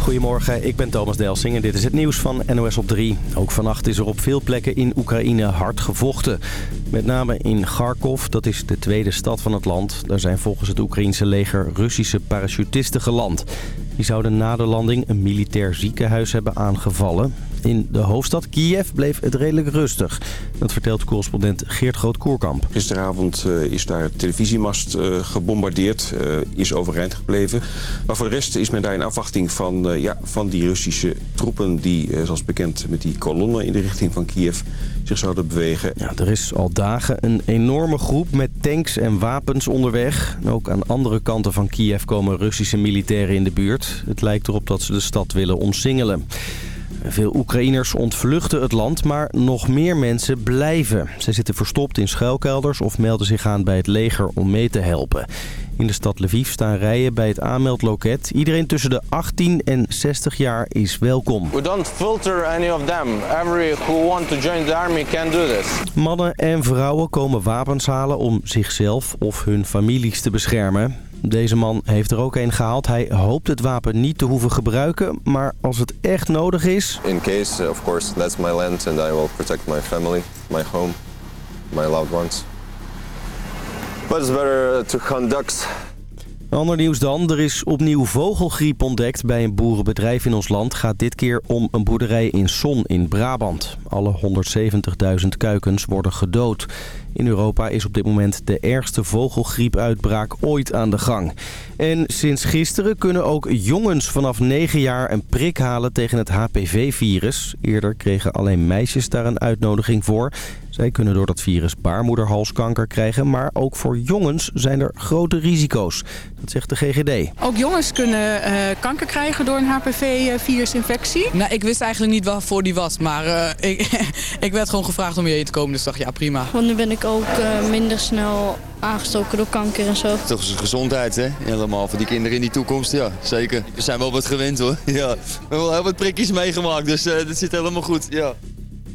Goedemorgen, ik ben Thomas Delsing en dit is het nieuws van NOS op 3. Ook vannacht is er op veel plekken in Oekraïne hard gevochten. Met name in Kharkov, dat is de tweede stad van het land. Daar zijn volgens het Oekraïense leger Russische parachutisten geland. Die zouden na de landing een militair ziekenhuis hebben aangevallen. In de hoofdstad Kiev bleef het redelijk rustig. Dat vertelt correspondent Geert Groot-Koerkamp. Gisteravond uh, is daar de televisiemast uh, gebombardeerd, uh, is overeind gebleven. Maar voor de rest is men daar in afwachting van, ja, van die Russische troepen... die, zoals bekend, met die kolonnen in de richting van Kiev zich zouden bewegen. Ja, er is al dagen een enorme groep met tanks en wapens onderweg. Ook aan andere kanten van Kiev komen Russische militairen in de buurt. Het lijkt erop dat ze de stad willen omsingelen. Veel Oekraïners ontvluchten het land, maar nog meer mensen blijven. Ze zitten verstopt in schuilkelders of melden zich aan bij het leger om mee te helpen. In de stad Lviv staan rijen bij het aanmeldloket. Iedereen tussen de 18 en 60 jaar is welkom. We don't filter any of them. Every who want to join the army can do this. Mannen en vrouwen komen wapens halen om zichzelf of hun families te beschermen. Deze man heeft er ook een gehaald. Hij hoopt het wapen niet te hoeven gebruiken, maar als het echt nodig is... In case, of course, that's my land and I will protect my family, my home, my loved ones. But it's better to conduct Ander nieuws dan. Er is opnieuw vogelgriep ontdekt bij een boerenbedrijf in ons land. Gaat dit keer om een boerderij in Son in Brabant. Alle 170.000 kuikens worden gedood. In Europa is op dit moment de ergste vogelgriepuitbraak ooit aan de gang. En sinds gisteren kunnen ook jongens vanaf 9 jaar een prik halen tegen het HPV-virus. Eerder kregen alleen meisjes daar een uitnodiging voor. Zij kunnen door dat virus baarmoederhalskanker krijgen, maar ook voor jongens zijn er grote risico's. Dat zegt de GGD. Ook jongens kunnen uh, kanker krijgen door een HPV-virusinfectie. Nou, ik wist eigenlijk niet waarvoor die was, maar uh, ik, ik werd gewoon gevraagd om hierheen te komen, dus dacht ja prima. Want nu ben ik ook uh, minder snel aangestoken door kanker en zo. Toch is gezondheid, hè? Helemaal voor die kinderen in die toekomst, ja, zeker. We zijn wel wat gewend, hoor. Ja, we hebben wel heel wat prikjes meegemaakt, dus uh, dat zit helemaal goed, ja.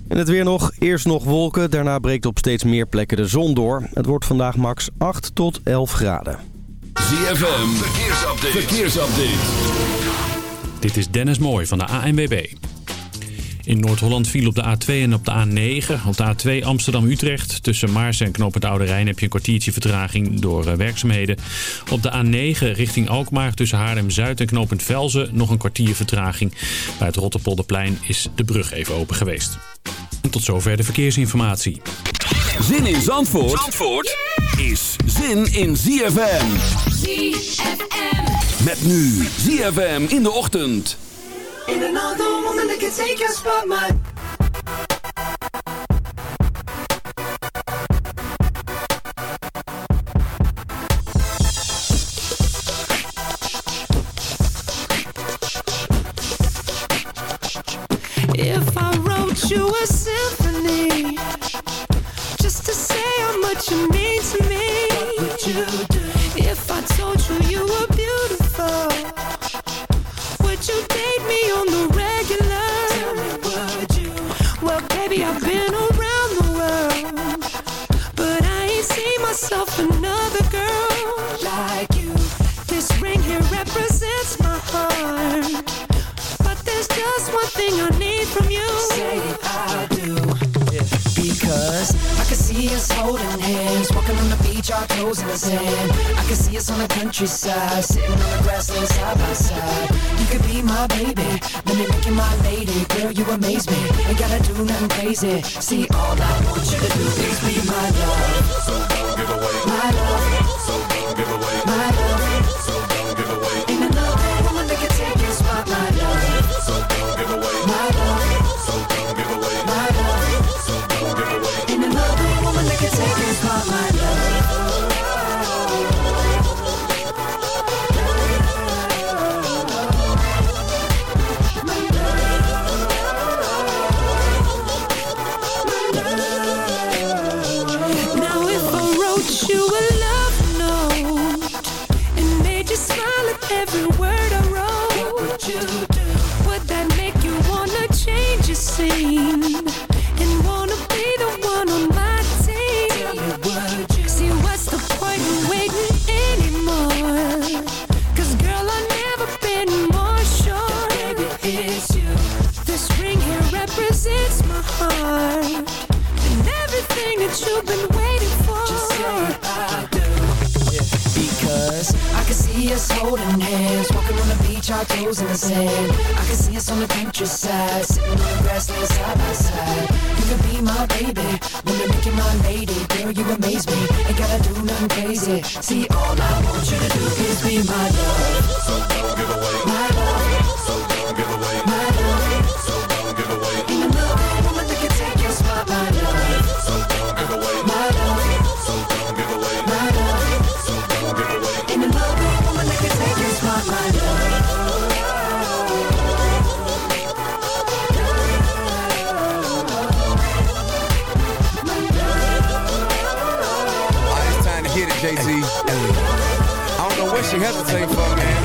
En het weer nog. Eerst nog wolken, daarna breekt op steeds meer plekken de zon door. Het wordt vandaag max 8 tot 11 graden. ZFM, verkeersupdate. verkeersupdate. Dit is Dennis Mooij van de ANWB. In Noord-Holland viel op de A2 en op de A9. Op de A2 Amsterdam-Utrecht. Tussen Maars en Knoop het Oude Rijn heb je een kwartiertje vertraging door werkzaamheden. Op de A9 richting Alkmaar tussen Haarlem-Zuid en Knopend Velzen nog een kwartier vertraging. Bij het Rotterpolderplein is de brug even open geweest. En tot zover de verkeersinformatie. Zin in Zandvoort, Zandvoort is zin in ZFM. ZFM. Met nu ZFM in de ochtend. In another woman that can take your spot, man. If I wrote you a symphony Just to say how much you mean to me you? Just one thing I need from you. Say I do. Because I can see us holding hands Walking on the beach, our toes in the sand. I can see us on the countryside Sitting on the grassland side by side. You could be my baby Let me make you my lady. Girl, you amaze me Ain't gotta do nothing crazy. See, all I want you to do is be my love. So don't give away. My love sand. I can see us on the countryside, sitting on the grassland side by side. You could be my baby, wanna make you my lady. Girl, you amaze me, ain't gotta do nothing crazy. See, all I want you to do is be my love. So don't give away. she had to take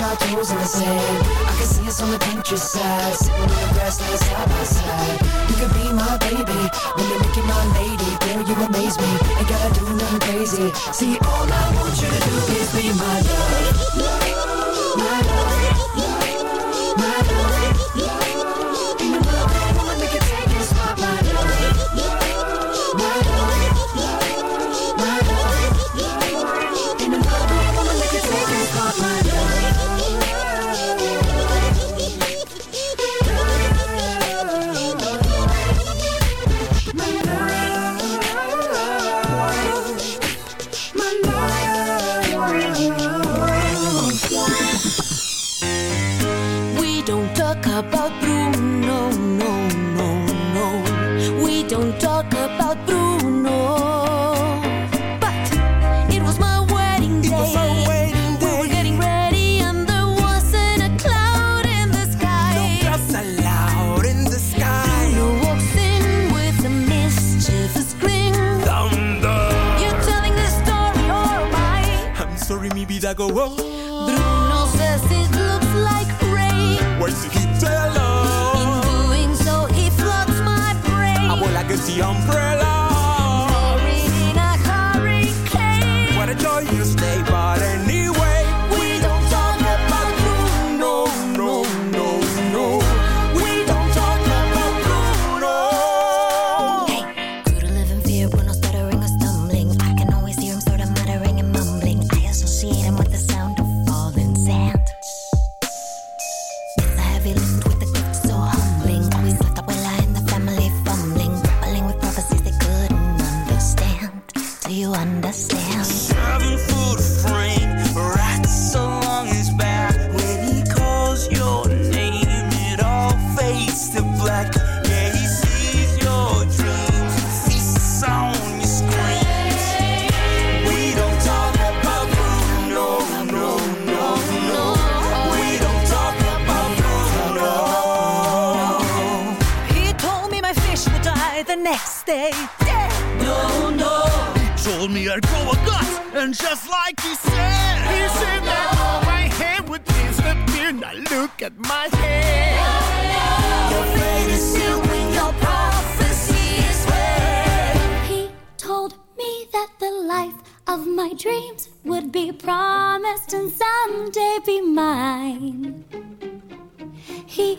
our toes in the sand. I can see us on the countryside, sitting on the grassland side by side. You could be my baby, when you make you my lady. Girl, you amaze me, ain't gotta do nothing crazy. See, all I want you to do is be my love. My love. About Bruno, no, no, no. We don't talk about Bruno. But it was my wedding day. It was my wedding day. We were getting ready, and there wasn't a cloud in the sky. No clouds allowed in the sky. Bruno walks in with a mischievous grin. Thunder. You're telling this story, or am I? I'm sorry, mi vida go on. Bruno says it looks like rain. Where's the the umbrella. And just like he said, He said that my hair would disappear. Now look at my hair. Your fate is sealed when your prophecy is read. He told me that the life of my dreams would be promised and someday be mine. He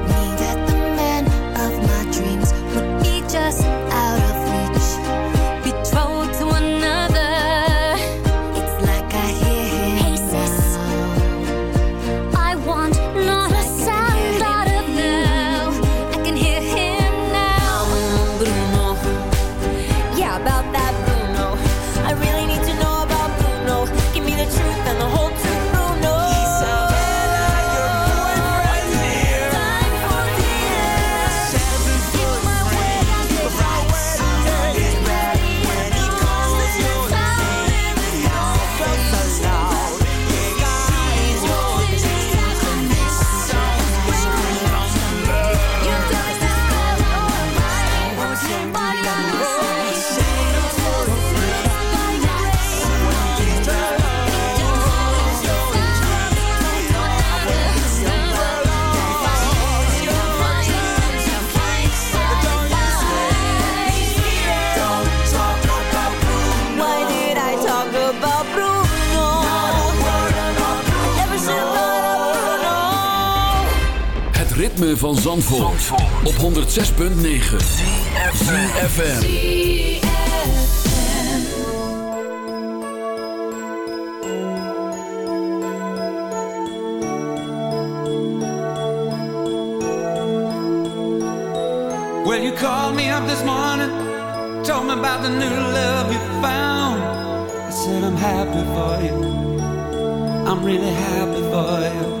Van Zandvoort, op 106.9 ZFM Well, you called me up this morning, told me about the new love you found. I said, I'm happy for you. I'm really happy for you.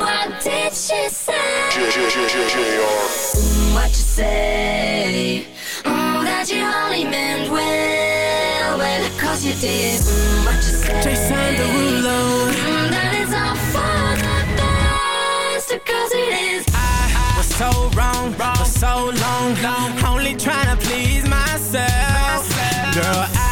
What did she say? What you say? Oh, that you only meant well, well, cause you did. Mm, what you say? Jason Derulo. Mm, that is all for the best, cause it is. I was so wrong wrong, for so long, long. only trying to please myself. Girl, I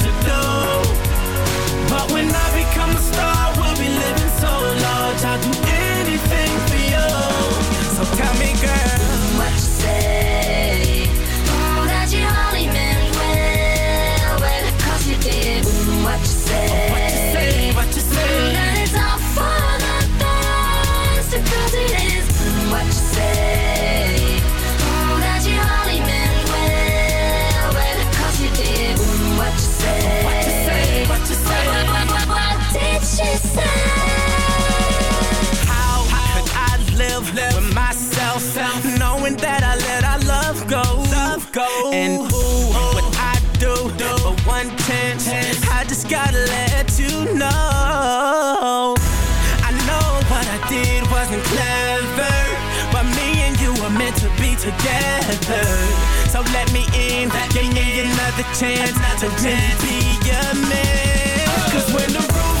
together. So let me in, let give me, in. another chance another to chance. be a man. Cause when the roof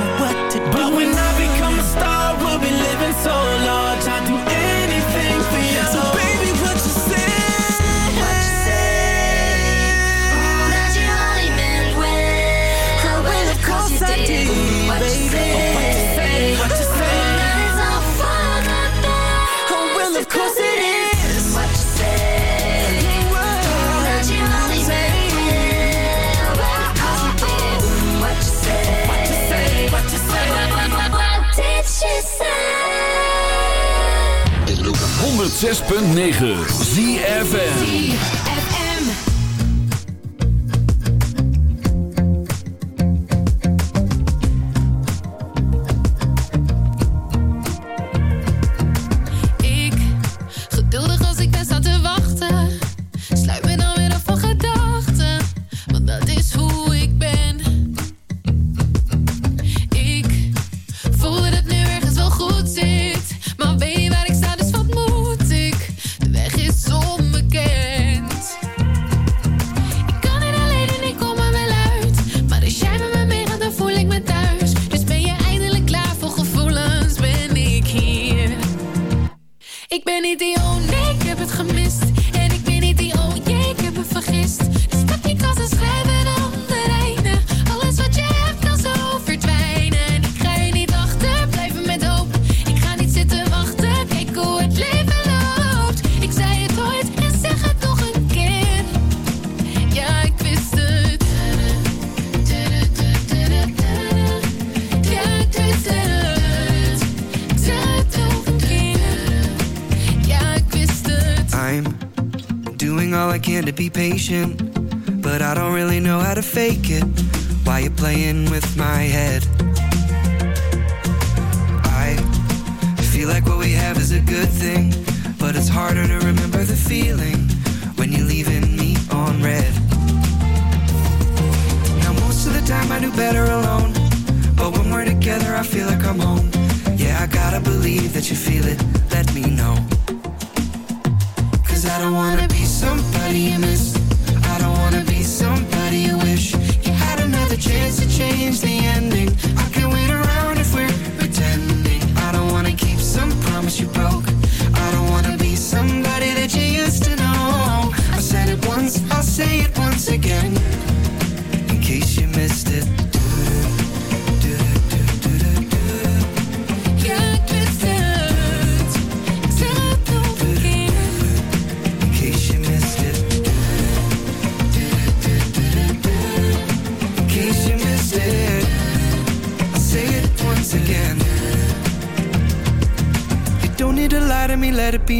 106.9 ZFN patient you broke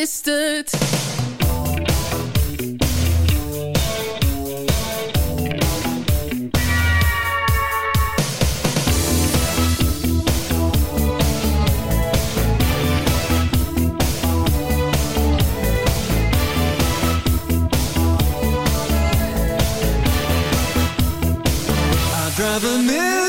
wist het. drive a million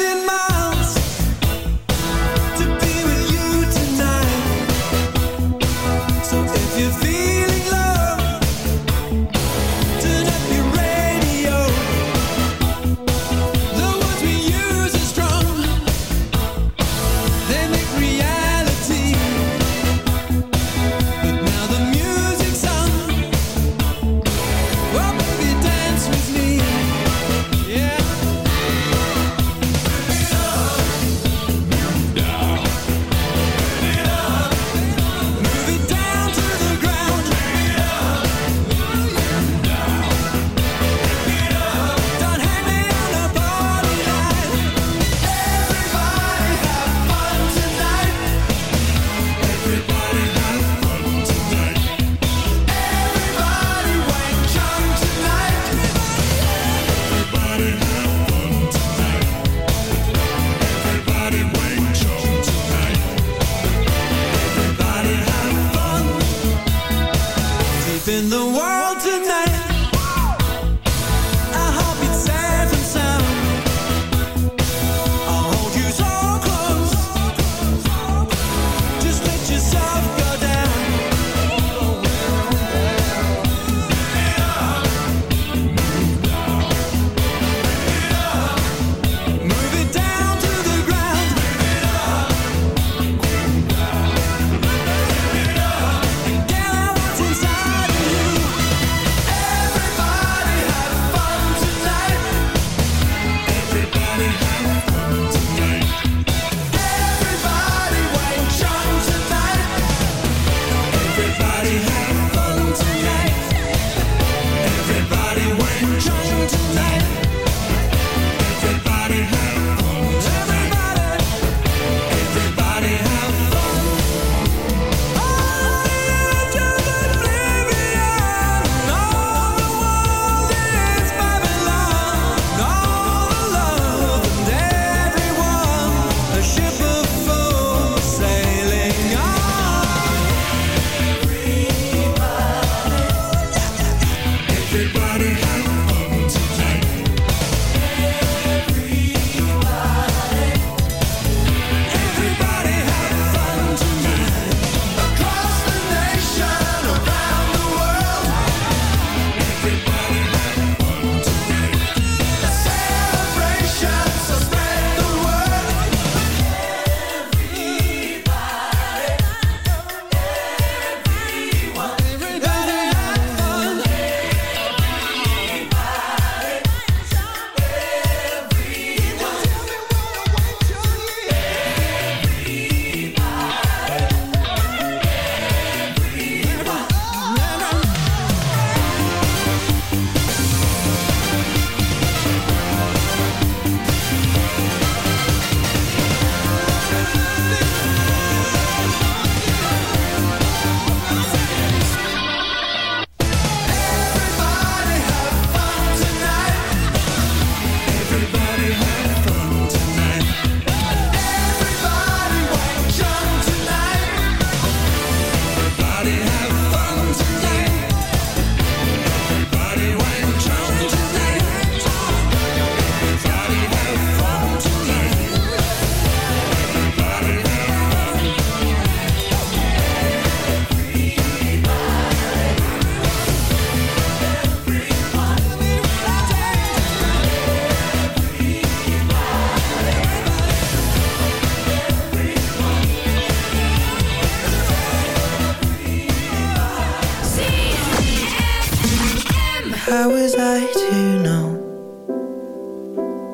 How was I to know?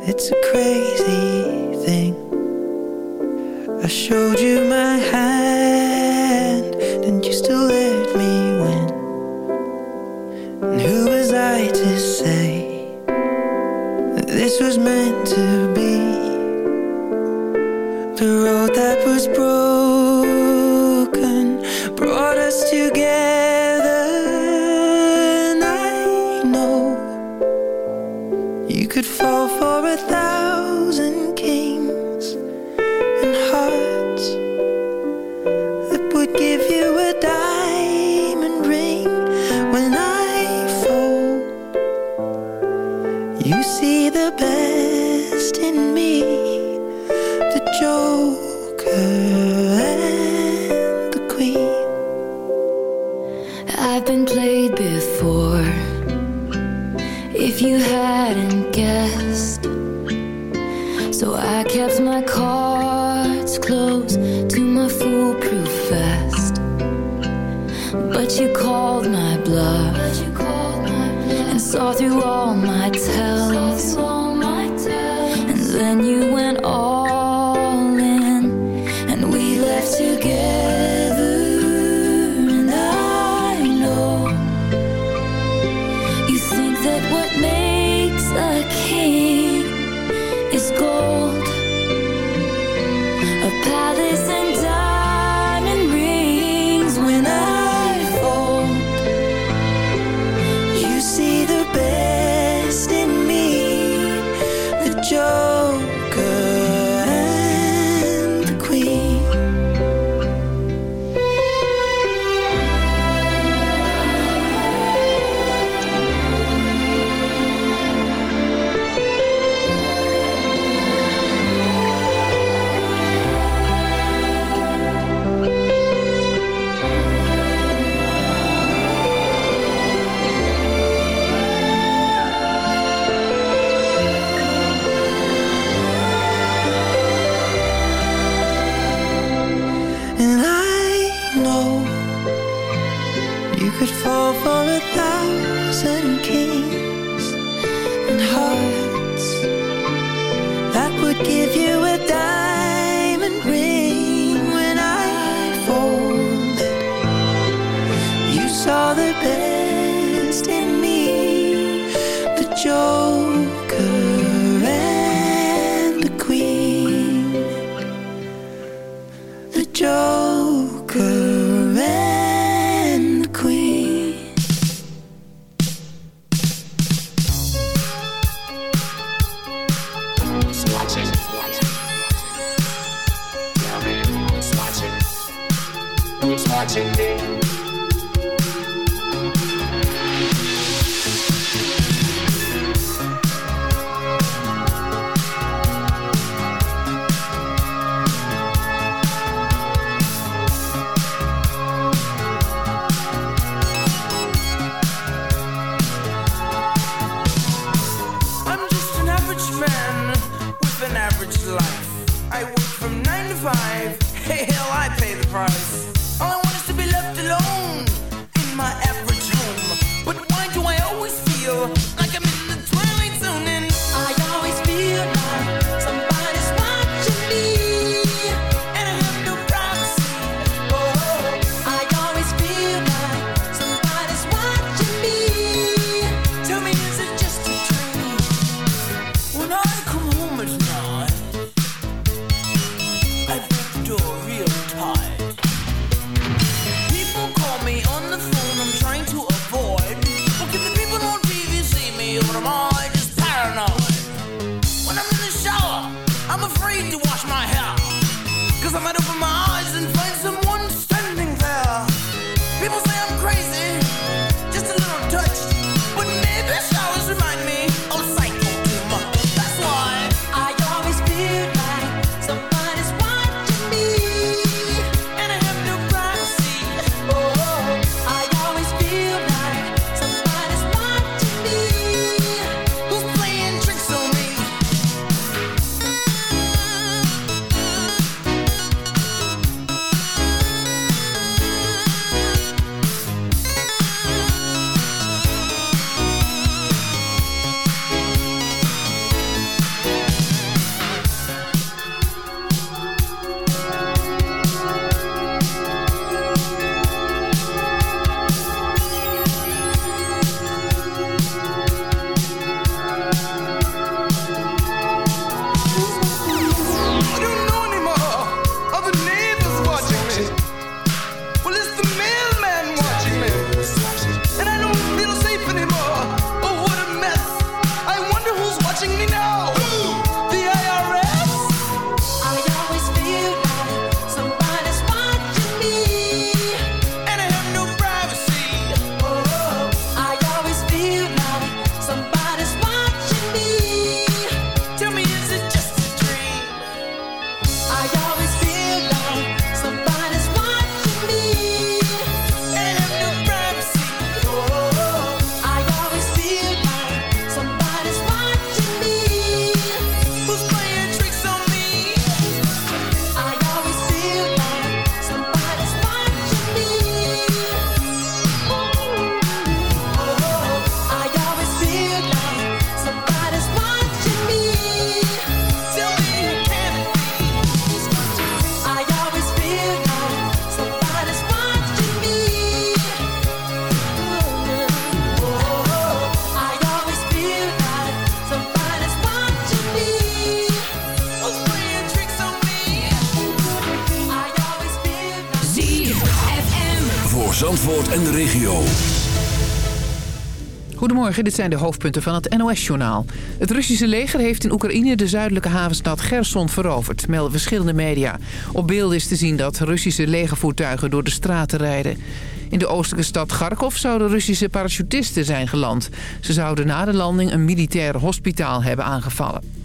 It's a crazy thing. I showed you my house. joy Goedemorgen, dit zijn de hoofdpunten van het NOS-journaal. Het Russische leger heeft in Oekraïne de zuidelijke havenstad Gerson veroverd, melden verschillende media. Op beelden is te zien dat Russische legervoertuigen door de straten rijden. In de oostelijke stad Kharkov zouden Russische parachutisten zijn geland. Ze zouden na de landing een militair hospitaal hebben aangevallen.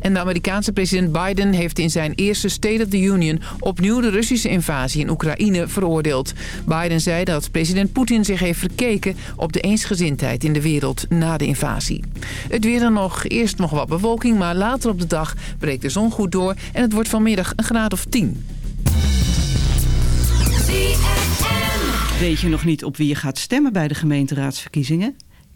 En de Amerikaanse president Biden heeft in zijn eerste State of the Union... opnieuw de Russische invasie in Oekraïne veroordeeld. Biden zei dat president Poetin zich heeft verkeken... op de eensgezindheid in de wereld na de invasie. Het weer dan nog, eerst nog wat bewolking... maar later op de dag breekt de zon goed door... en het wordt vanmiddag een graad of 10. Weet je nog niet op wie je gaat stemmen bij de gemeenteraadsverkiezingen?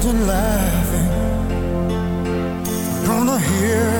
children laughing. Gonna hear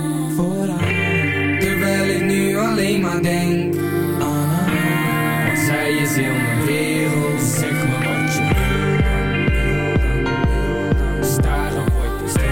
alleen maar denk. Want zij is heel mijn wereld. Zeg me wat je wil dan, wil dan, wil dan. Staren word ik